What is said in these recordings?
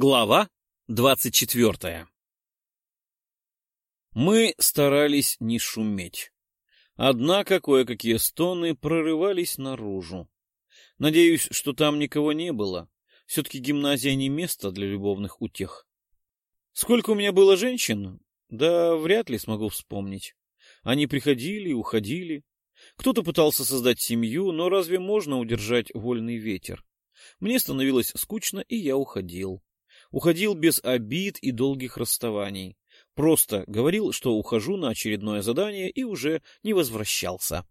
Глава двадцать четвертая Мы старались не шуметь. Однако кое-какие стоны прорывались наружу. Надеюсь, что там никого не было. Все-таки гимназия не место для любовных утех. Сколько у меня было женщин? Да вряд ли смогу вспомнить. Они приходили и уходили. Кто-то пытался создать семью, но разве можно удержать вольный ветер? Мне становилось скучно, и я уходил. Уходил без обид и долгих расставаний. Просто говорил, что ухожу на очередное задание и уже не возвращался.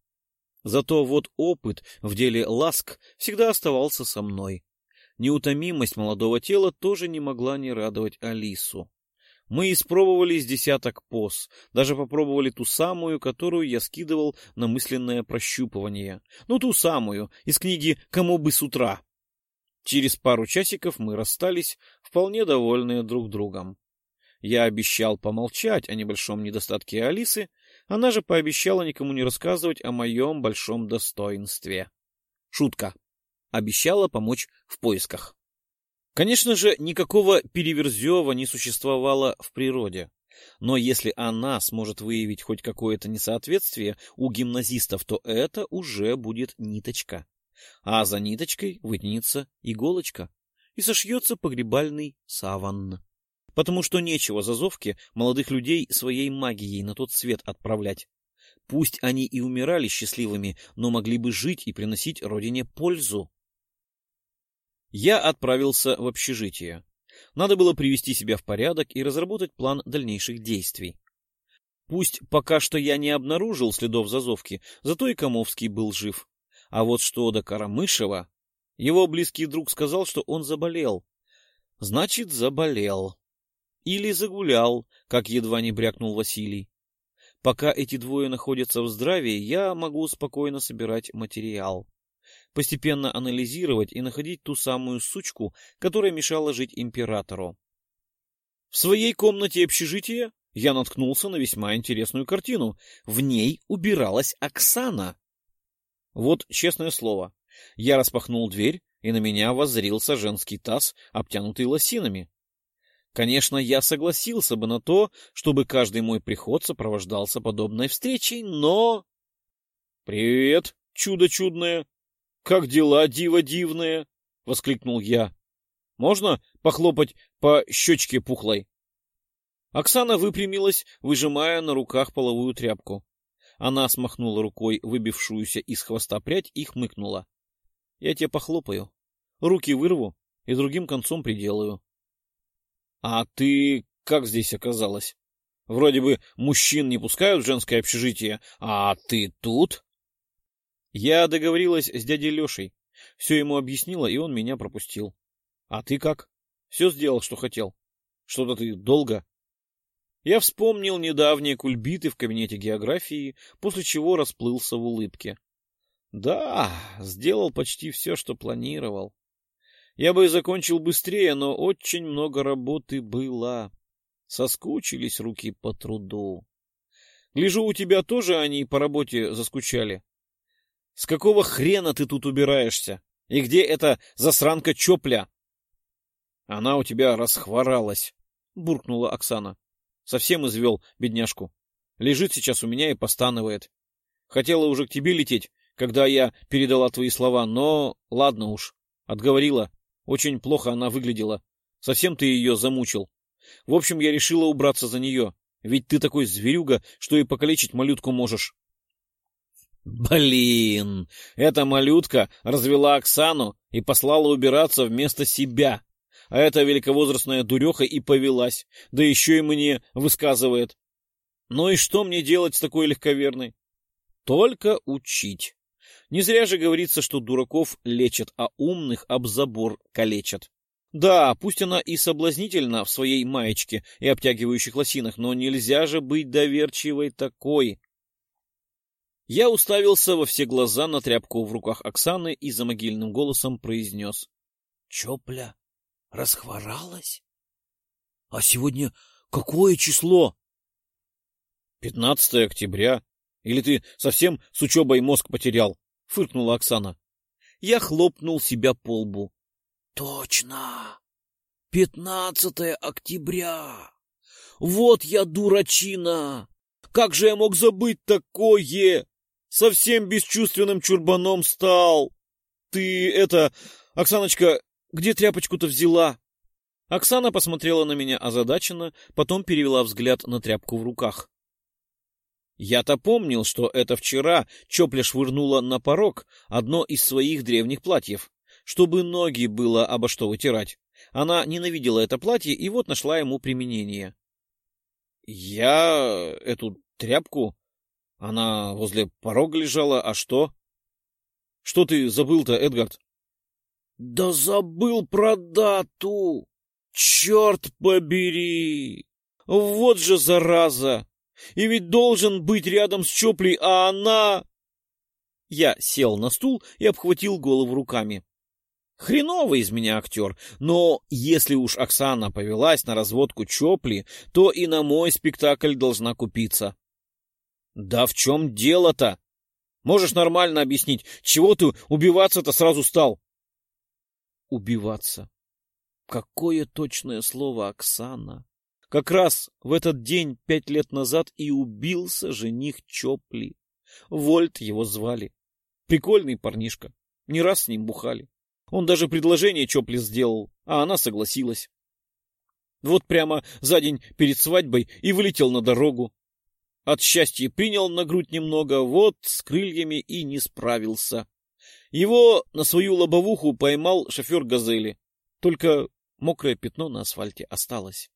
Зато вот опыт в деле ласк всегда оставался со мной. Неутомимость молодого тела тоже не могла не радовать Алису. Мы испробовали с десяток поз, даже попробовали ту самую, которую я скидывал на мысленное прощупывание. Ну, ту самую, из книги «Кому бы с утра». Через пару часиков мы расстались, вполне довольные друг другом. Я обещал помолчать о небольшом недостатке Алисы, она же пообещала никому не рассказывать о моем большом достоинстве. Шутка. Обещала помочь в поисках. Конечно же, никакого Переверзева не существовало в природе. Но если она сможет выявить хоть какое-то несоответствие у гимназистов, то это уже будет ниточка а за ниточкой вытянется иголочка и сошьется погребальный саван. Потому что нечего зазовке молодых людей своей магией на тот свет отправлять. Пусть они и умирали счастливыми, но могли бы жить и приносить родине пользу. Я отправился в общежитие. Надо было привести себя в порядок и разработать план дальнейших действий. Пусть пока что я не обнаружил следов зазовки, зато и Комовский был жив. А вот что до Карамышева, его близкий друг сказал, что он заболел. Значит, заболел. Или загулял, как едва не брякнул Василий. Пока эти двое находятся в здравии, я могу спокойно собирать материал. Постепенно анализировать и находить ту самую сучку, которая мешала жить императору. В своей комнате общежития я наткнулся на весьма интересную картину. В ней убиралась Оксана. Вот честное слово, я распахнул дверь, и на меня воззрился женский таз, обтянутый лосинами. Конечно, я согласился бы на то, чтобы каждый мой приход сопровождался подобной встречей, но... — Привет, чудо чудное! Как дела, диво дивное? — воскликнул я. — Можно похлопать по щечке пухлой? Оксана выпрямилась, выжимая на руках половую тряпку. Она смахнула рукой выбившуюся из хвоста прядь и хмыкнула. — Я тебе похлопаю. Руки вырву и другим концом приделаю. — А ты как здесь оказалась? Вроде бы мужчин не пускают в женское общежитие, а ты тут? Я договорилась с дядей Лешей. Все ему объяснила, и он меня пропустил. А ты как? Все сделал, что хотел. Что-то ты долго. Я вспомнил недавние кульбиты в кабинете географии, после чего расплылся в улыбке. Да, сделал почти все, что планировал. Я бы и закончил быстрее, но очень много работы было. Соскучились руки по труду. Гляжу, у тебя тоже они по работе заскучали. С какого хрена ты тут убираешься? И где эта засранка Чопля? Она у тебя расхворалась, буркнула Оксана. Совсем извел бедняжку. Лежит сейчас у меня и постанывает. Хотела уже к тебе лететь, когда я передала твои слова, но ладно уж. Отговорила. Очень плохо она выглядела. Совсем ты ее замучил. В общем, я решила убраться за нее. Ведь ты такой зверюга, что и покалечить малютку можешь. Блин, эта малютка развела Оксану и послала убираться вместо себя а эта великовозрастная дуреха и повелась, да еще и мне высказывает. Ну и что мне делать с такой легковерной? Только учить. Не зря же говорится, что дураков лечат, а умных об забор калечат. Да, пусть она и соблазнительна в своей маечке и обтягивающих лосинах, но нельзя же быть доверчивой такой. Я уставился во все глаза на тряпку в руках Оксаны и за могильным голосом произнес. — Чопля, Расхворалась? А сегодня какое число? Пятнадцатое октября. Или ты совсем с учебой мозг потерял? Фыркнула Оксана. Я хлопнул себя по лбу. Точно. Пятнадцатое октября! Вот я дурачина! Как же я мог забыть такое? Совсем бесчувственным чурбаном стал. Ты это... Оксаночка, где тряпочку-то взяла? Оксана посмотрела на меня озадаченно, потом перевела взгляд на тряпку в руках. Я-то помнил, что это вчера Чопля швырнула на порог одно из своих древних платьев, чтобы ноги было обо что вытирать. Она ненавидела это платье и вот нашла ему применение. Я эту тряпку... Она возле порога лежала, а что? Что ты забыл-то, Эдгард? Да забыл про дату! Черт побери! Вот же зараза! И ведь должен быть рядом с Чоплей, а она... Я сел на стул и обхватил голову руками. Хреновый из меня актер, но если уж Оксана повелась на разводку Чопли, то и на мой спектакль должна купиться. Да в чем дело-то? Можешь нормально объяснить, чего ты убиваться-то сразу стал? Убиваться. Какое точное слово, Оксана. Как раз в этот день пять лет назад и убился жених Чопли. Вольт его звали. Прикольный парнишка. Не раз с ним бухали. Он даже предложение Чопли сделал, а она согласилась. Вот прямо за день перед свадьбой и вылетел на дорогу. От счастья принял на грудь немного, вот с крыльями и не справился. Его на свою лобовуху поймал шофер «Газели». Только мокрое пятно на асфальте осталось.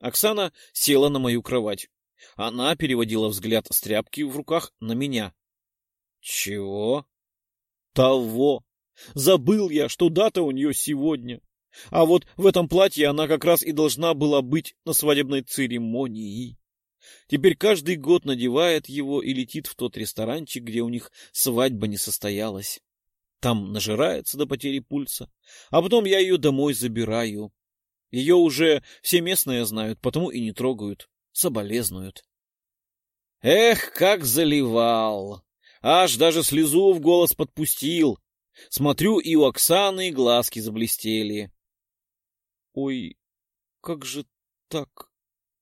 Оксана села на мою кровать. Она переводила взгляд с тряпки в руках на меня. — Чего? — Того. Забыл я, что дата у нее сегодня. А вот в этом платье она как раз и должна была быть на свадебной церемонии. Теперь каждый год надевает его и летит в тот ресторанчик, где у них свадьба не состоялась. Там нажирается до потери пульса, а потом я ее домой забираю. Ее уже все местные знают, потому и не трогают, соболезнуют. Эх, как заливал! Аж даже слезу в голос подпустил. Смотрю, и у Оксаны глазки заблестели. Ой, как же так?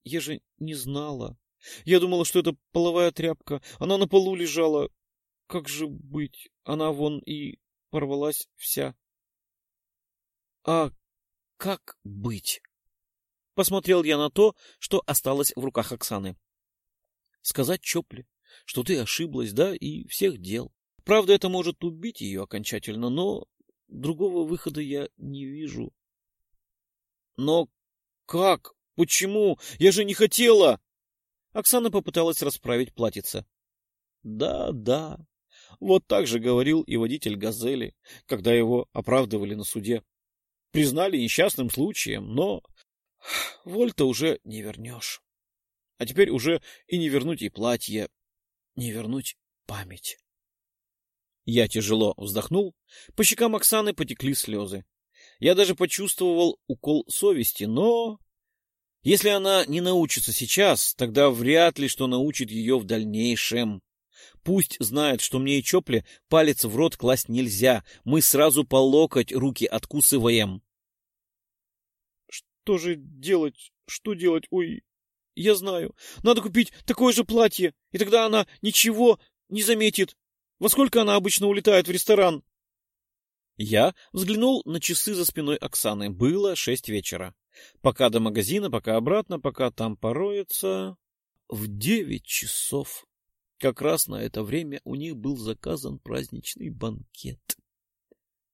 Я же не знала. Я думала, что это половая тряпка. Она на полу лежала. Как же быть? Она вон и порвалась вся. А как быть? Посмотрел я на то, что осталось в руках Оксаны. Сказать Чопле, что ты ошиблась, да, и всех дел. Правда, это может убить ее окончательно, но другого выхода я не вижу. Но как? Почему? Я же не хотела! Оксана попыталась расправить платьице. Да, да. Вот так же говорил и водитель «Газели», когда его оправдывали на суде. Признали несчастным случаем, но Вольта уже не вернешь. А теперь уже и не вернуть и платье, не вернуть память. Я тяжело вздохнул, по щекам Оксаны потекли слезы. Я даже почувствовал укол совести, но... Если она не научится сейчас, тогда вряд ли что научит ее в дальнейшем. Пусть знает, что мне и Чопле палец в рот класть нельзя, мы сразу по локоть руки откусываем. Что же делать? Что делать? Ой, я знаю. Надо купить такое же платье, и тогда она ничего не заметит. Во сколько она обычно улетает в ресторан? Я взглянул на часы за спиной Оксаны. Было шесть вечера. Пока до магазина, пока обратно, пока там пороется... В девять часов. Как раз на это время у них был заказан праздничный банкет.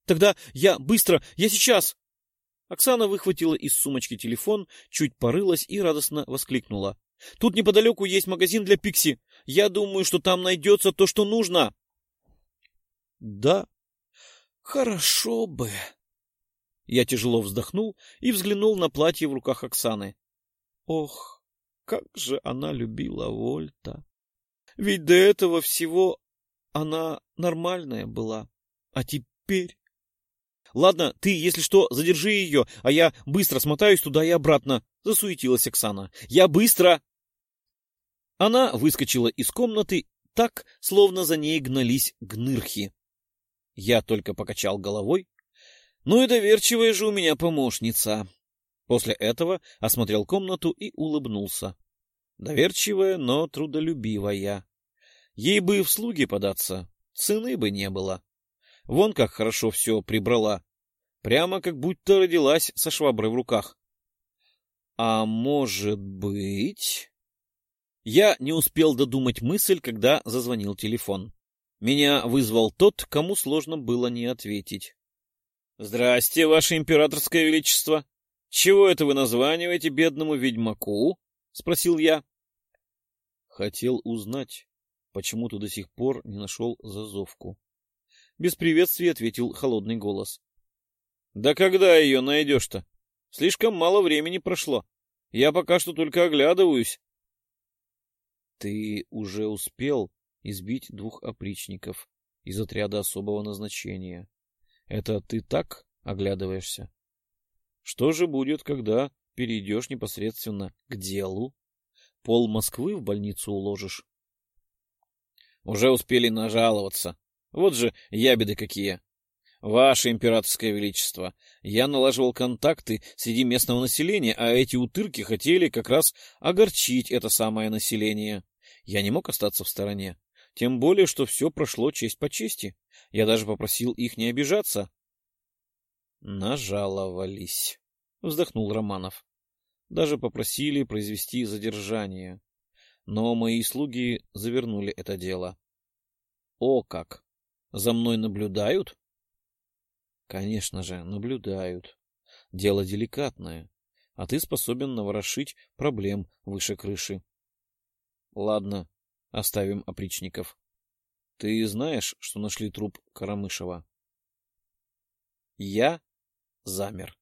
Тогда я быстро, я сейчас! Оксана выхватила из сумочки телефон, чуть порылась и радостно воскликнула. Тут неподалеку есть магазин для Пикси. Я думаю, что там найдется то, что нужно. Да, хорошо бы. Я тяжело вздохнул и взглянул на платье в руках Оксаны. Ох, как же она любила Вольта. Ведь до этого всего она нормальная была. А теперь... Ладно, ты, если что, задержи ее, а я быстро смотаюсь туда и обратно. Засуетилась Оксана. Я быстро! Она выскочила из комнаты так, словно за ней гнались гнырхи. Я только покачал головой. Ну и доверчивая же у меня помощница. После этого осмотрел комнату и улыбнулся. Доверчивая, но трудолюбивая. Ей бы в слуги податься, цены бы не было. Вон как хорошо все прибрала. Прямо как будто родилась со шваброй в руках. А может быть... Я не успел додумать мысль, когда зазвонил телефон. Меня вызвал тот, кому сложно было не ответить. — Здрасте, ваше императорское величество. Чего это вы названиваете бедному ведьмаку? — спросил я. Хотел узнать, почему ты до сих пор не нашел зазовку. Без приветствия ответил холодный голос. — Да когда ее найдешь-то? Слишком мало времени прошло. Я пока что только оглядываюсь. Ты уже успел избить двух опричников из отряда особого назначения. Это ты так оглядываешься? Что же будет, когда перейдешь непосредственно к делу? Пол Москвы в больницу уложишь? Уже успели нажаловаться. Вот же ябеды какие. Ваше императорское величество, я налаживал контакты среди местного населения, а эти утырки хотели как раз огорчить это самое население. Я не мог остаться в стороне. Тем более, что все прошло честь по чести. Я даже попросил их не обижаться. Нажаловались, вздохнул Романов. Даже попросили произвести задержание. Но мои слуги завернули это дело. О как! За мной наблюдают? Конечно же, наблюдают. Дело деликатное, а ты способен наворошить проблем выше крыши. Ладно, оставим опричников. Ты знаешь, что нашли труп Карамышева? Я замер.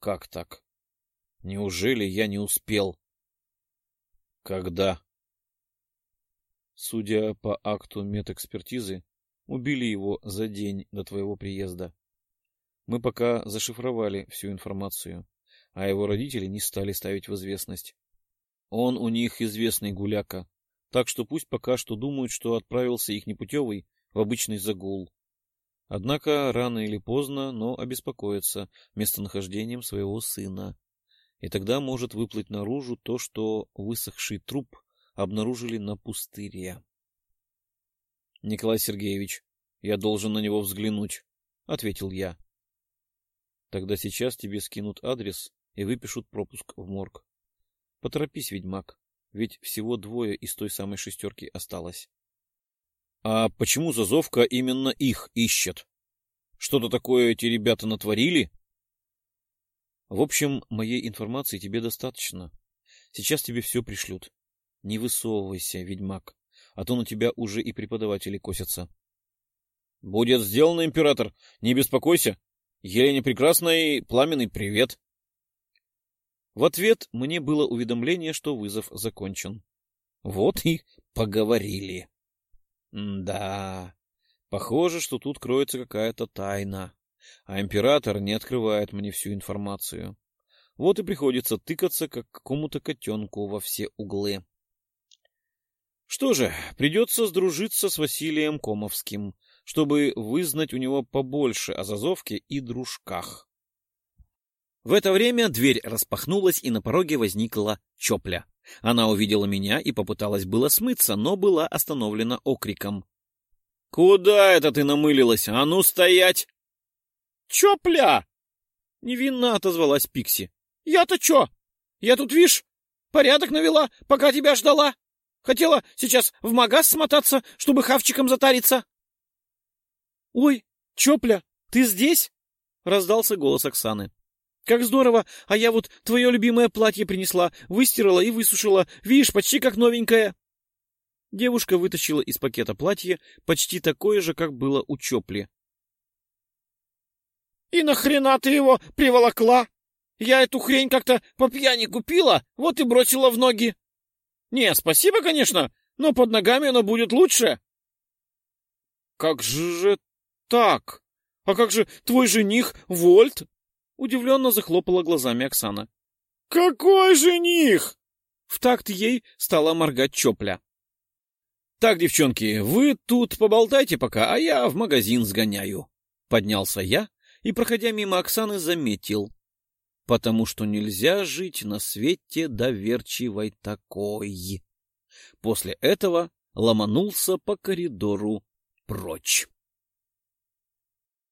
Как так? Неужели я не успел? Когда? Судя по акту медэкспертизы, убили его за день до твоего приезда. Мы пока зашифровали всю информацию, а его родители не стали ставить в известность. Он у них известный гуляка, так что пусть пока что думают, что отправился их непутевый в обычный загул. Однако рано или поздно, но обеспокоится местонахождением своего сына. И тогда может выплыть наружу то, что высохший труп обнаружили на пустыре. — Николай Сергеевич, я должен на него взглянуть, — ответил я. — Тогда сейчас тебе скинут адрес и выпишут пропуск в морг. Поторопись, ведьмак, ведь всего двое из той самой шестерки осталось. — А почему Зазовка именно их ищет? Что-то такое эти ребята натворили? — В общем, моей информации тебе достаточно. Сейчас тебе все пришлют. Не высовывайся, ведьмак, а то на тебя уже и преподаватели косятся. — Будет сделано, император, не беспокойся. Елене прекрасный пламенный привет. В ответ мне было уведомление, что вызов закончен. Вот и поговорили. М да, похоже, что тут кроется какая-то тайна, а император не открывает мне всю информацию. Вот и приходится тыкаться, как какому-то котенку во все углы. Что же, придется сдружиться с Василием Комовским, чтобы вызнать у него побольше о Зазовке и дружках. В это время дверь распахнулась, и на пороге возникла Чопля. Она увидела меня и попыталась было смыться, но была остановлена окриком. — Куда это ты намылилась? А ну стоять! — Чопля! — невинно отозвалась Пикси. — Я-то чё? Я тут, видишь, порядок навела, пока тебя ждала. Хотела сейчас в магаз смотаться, чтобы хавчиком затариться. — Ой, Чопля, ты здесь? — раздался голос Оксаны. Как здорово! А я вот твое любимое платье принесла, выстирала и высушила. Видишь, почти как новенькое. Девушка вытащила из пакета платье, почти такое же, как было у Чопли. — И нахрена ты его приволокла? Я эту хрень как-то по пьяни купила, вот и бросила в ноги. Не, спасибо, конечно, но под ногами оно будет лучше. — Как же так? А как же твой жених Вольт? Удивленно захлопала глазами Оксана. «Какой жених?» В такт ей стала моргать Чопля. «Так, девчонки, вы тут поболтайте пока, а я в магазин сгоняю». Поднялся я и, проходя мимо Оксаны, заметил, потому что нельзя жить на свете доверчивой такой. После этого ломанулся по коридору прочь.